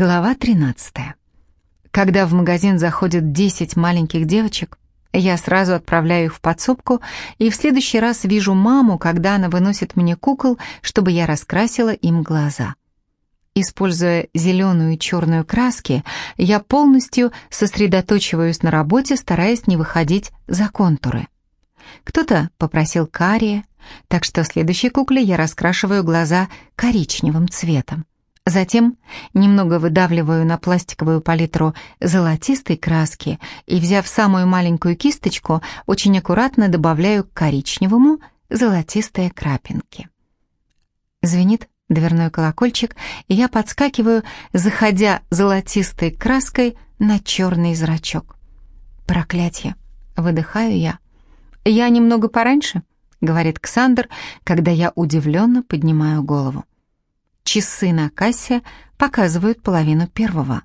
Глава 13. Когда в магазин заходят 10 маленьких девочек, я сразу отправляю их в подсобку и в следующий раз вижу маму, когда она выносит мне кукол, чтобы я раскрасила им глаза. Используя зеленую и черную краски, я полностью сосредоточиваюсь на работе, стараясь не выходить за контуры. Кто-то попросил карие, так что следующей кукле я раскрашиваю глаза коричневым цветом. Затем немного выдавливаю на пластиковую палитру золотистой краски и, взяв самую маленькую кисточку, очень аккуратно добавляю к коричневому золотистые крапинки. Звенит дверной колокольчик, и я подскакиваю, заходя золотистой краской на черный зрачок. Проклятье! Выдыхаю я. «Я немного пораньше», — говорит Ксандр, когда я удивленно поднимаю голову. Часы на кассе показывают половину первого.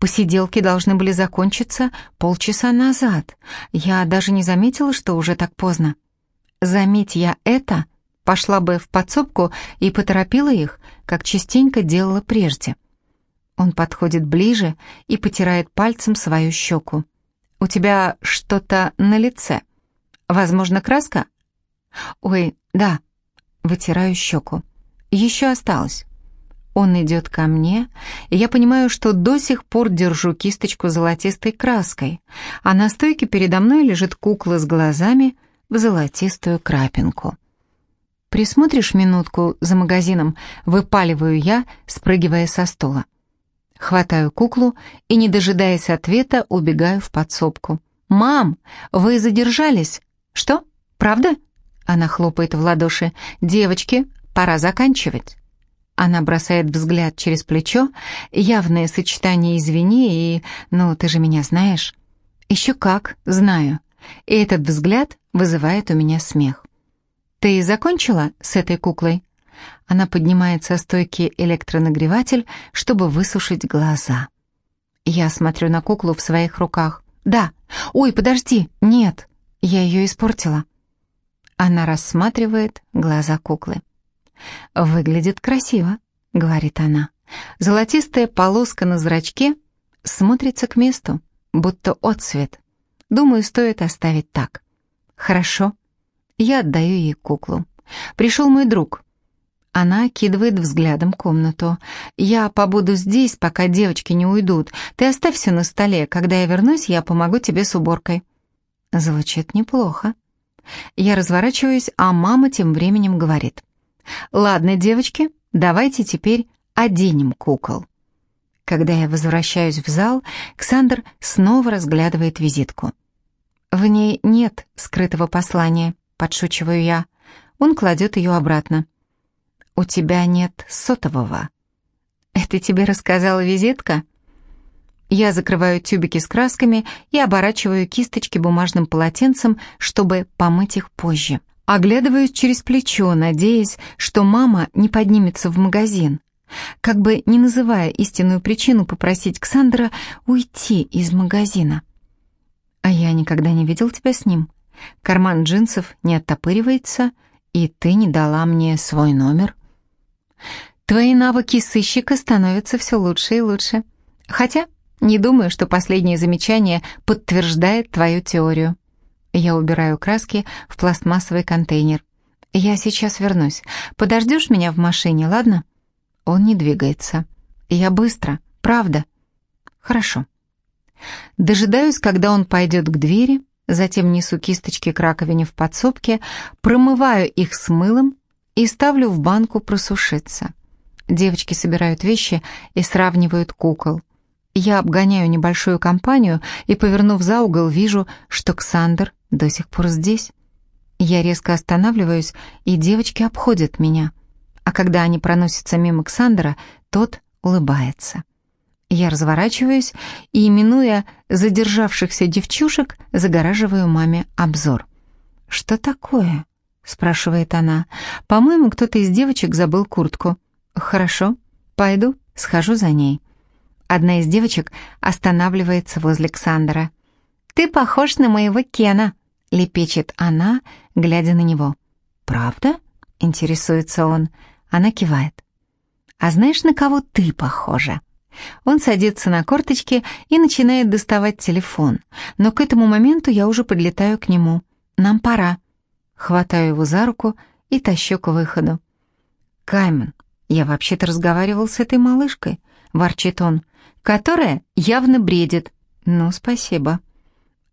Посиделки должны были закончиться полчаса назад. Я даже не заметила, что уже так поздно. Заметь я это, пошла бы в подсобку и поторопила их, как частенько делала прежде. Он подходит ближе и потирает пальцем свою щеку. «У тебя что-то на лице. Возможно, краска?» «Ой, да». Вытираю щеку. «Еще осталось». Он идет ко мне, и я понимаю, что до сих пор держу кисточку золотистой краской, а на стойке передо мной лежит кукла с глазами в золотистую крапинку. «Присмотришь минутку за магазином?» — выпаливаю я, спрыгивая со стола. Хватаю куклу и, не дожидаясь ответа, убегаю в подсобку. «Мам, вы задержались?» «Что? Правда?» Она хлопает в ладоши. «Девочки, пора заканчивать». Она бросает взгляд через плечо, явное сочетание «извини» и «ну, ты же меня знаешь». Еще как, знаю. И этот взгляд вызывает у меня смех. «Ты закончила с этой куклой?» Она поднимает со стойки электронагреватель, чтобы высушить глаза. Я смотрю на куклу в своих руках. «Да. Ой, подожди. Нет. Я ее испортила». Она рассматривает глаза куклы. «Выглядит красиво», — говорит она. «Золотистая полоска на зрачке смотрится к месту, будто отцвет. Думаю, стоит оставить так». «Хорошо». Я отдаю ей куклу. «Пришел мой друг». Она кидывает взглядом комнату. «Я побуду здесь, пока девочки не уйдут. Ты оставь все на столе. Когда я вернусь, я помогу тебе с уборкой». Звучит неплохо. Я разворачиваюсь, а мама тем временем говорит. «Ладно, девочки, давайте теперь оденем кукол». Когда я возвращаюсь в зал, Ксандр снова разглядывает визитку. «В ней нет скрытого послания», — подшучиваю я. Он кладет ее обратно. «У тебя нет сотового». «Это тебе рассказала визитка?» Я закрываю тюбики с красками и оборачиваю кисточки бумажным полотенцем, чтобы помыть их позже. Оглядываюсь через плечо, надеясь, что мама не поднимется в магазин. Как бы не называя истинную причину попросить Ксандра уйти из магазина. А я никогда не видел тебя с ним. Карман джинсов не оттопыривается, и ты не дала мне свой номер. Твои навыки сыщика становятся все лучше и лучше. Хотя не думаю, что последнее замечание подтверждает твою теорию. Я убираю краски в пластмассовый контейнер. «Я сейчас вернусь. Подождешь меня в машине, ладно?» Он не двигается. «Я быстро, правда?» «Хорошо». Дожидаюсь, когда он пойдет к двери, затем несу кисточки к раковине в подсобке, промываю их с мылом и ставлю в банку просушиться. Девочки собирают вещи и сравнивают кукол. Я обгоняю небольшую компанию и, повернув за угол, вижу, что Ксандр до сих пор здесь. Я резко останавливаюсь, и девочки обходят меня. А когда они проносятся мимо Ксандра, тот улыбается. Я разворачиваюсь и, минуя задержавшихся девчушек, загораживаю маме обзор. «Что такое?» — спрашивает она. «По-моему, кто-то из девочек забыл куртку». «Хорошо, пойду, схожу за ней». Одна из девочек останавливается возле Ксандра. «Ты похож на моего Кена», — лепечет она, глядя на него. «Правда?» — интересуется он. Она кивает. «А знаешь, на кого ты похожа?» Он садится на корточки и начинает доставать телефон, но к этому моменту я уже подлетаю к нему. Нам пора. Хватаю его за руку и тащу к выходу. «Каймен, я вообще-то разговаривал с этой малышкой», — ворчит он, «которая явно бредит». «Ну, спасибо».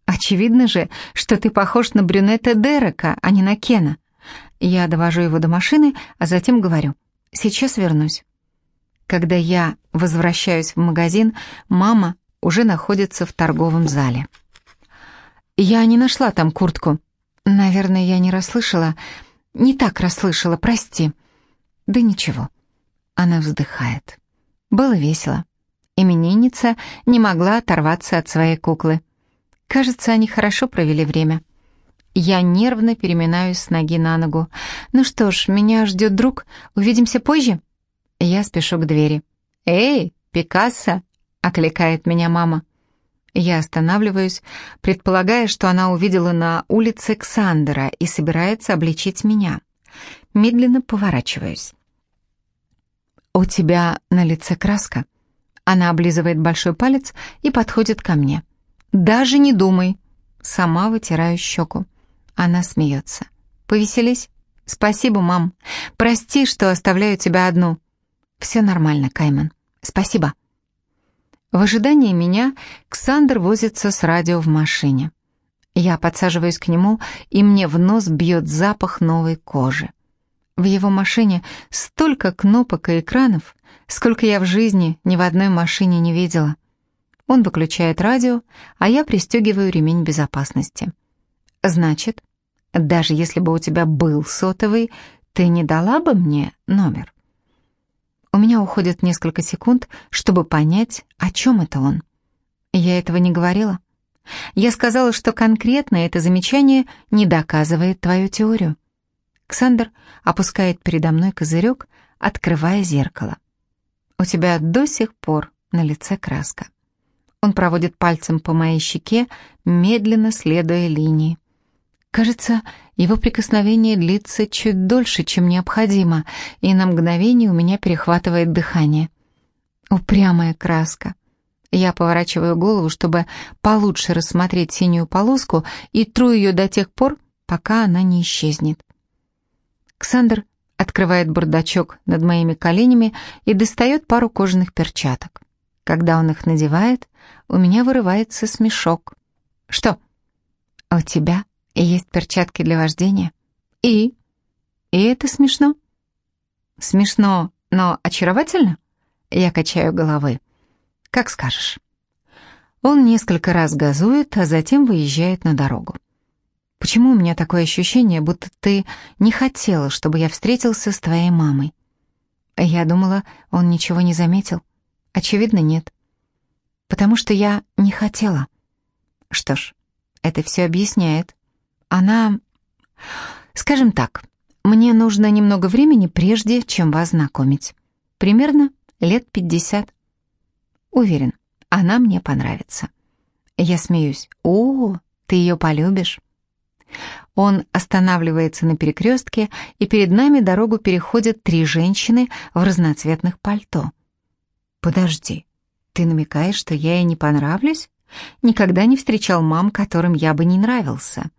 «Очевидно же, что ты похож на брюнета Дерека, а не на Кена». Я довожу его до машины, а затем говорю, «Сейчас вернусь». Когда я возвращаюсь в магазин, мама уже находится в торговом зале. «Я не нашла там куртку. Наверное, я не расслышала. Не так расслышала, прости». «Да ничего». Она вздыхает. Было весело. Именинница не могла оторваться от своей куклы. Кажется, они хорошо провели время. Я нервно переминаюсь с ноги на ногу. «Ну что ж, меня ждет друг. Увидимся позже?» Я спешу к двери. «Эй, Пикассо!» — окликает меня мама. Я останавливаюсь, предполагая, что она увидела на улице Ксандера и собирается обличить меня. Медленно поворачиваюсь. «У тебя на лице краска». Она облизывает большой палец и подходит ко мне. «Даже не думай». Сама вытираю щеку. Она смеется. «Повеселись?» «Спасибо, мам. Прости, что оставляю тебя одну». «Все нормально, Кайман. Спасибо». В ожидании меня Ксандр возится с радио в машине. Я подсаживаюсь к нему, и мне в нос бьет запах новой кожи. В его машине столько кнопок и экранов, сколько я в жизни ни в одной машине не видела. Он выключает радио, а я пристегиваю ремень безопасности. Значит, даже если бы у тебя был сотовый, ты не дала бы мне номер? У меня уходит несколько секунд, чтобы понять, о чем это он. Я этого не говорила. Я сказала, что конкретно это замечание не доказывает твою теорию. Ксандр опускает передо мной козырек, открывая зеркало. У тебя до сих пор на лице краска. Он проводит пальцем по моей щеке, медленно следуя линии. Кажется, его прикосновение длится чуть дольше, чем необходимо, и на мгновение у меня перехватывает дыхание. Упрямая краска. Я поворачиваю голову, чтобы получше рассмотреть синюю полоску, и тру ее до тех пор, пока она не исчезнет. Ксандр открывает бардачок над моими коленями и достает пару кожаных перчаток. Когда он их надевает, у меня вырывается смешок. «Что?» «У тебя есть перчатки для вождения. И? И это смешно? Смешно, но очаровательно? Я качаю головой. Как скажешь. Он несколько раз газует, а затем выезжает на дорогу. Почему у меня такое ощущение, будто ты не хотела, чтобы я встретился с твоей мамой? Я думала, он ничего не заметил. Очевидно, нет. Потому что я не хотела. Что ж, это все объясняет. Она... Скажем так, мне нужно немного времени, прежде чем вас знакомить. Примерно лет пятьдесят. Уверен, она мне понравится. Я смеюсь. О, ты ее полюбишь. Он останавливается на перекрестке, и перед нами дорогу переходят три женщины в разноцветных пальто. Подожди, ты намекаешь, что я ей не понравлюсь? Никогда не встречал мам, которым я бы не нравился.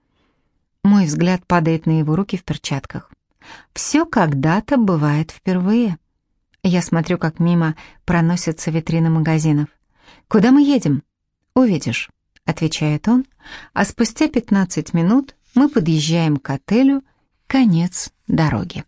Мой взгляд падает на его руки в перчатках. Все когда-то бывает впервые. Я смотрю, как мимо проносятся витрины магазинов. «Куда мы едем?» «Увидишь», — отвечает он, а спустя 15 минут мы подъезжаем к отелю «Конец дороги».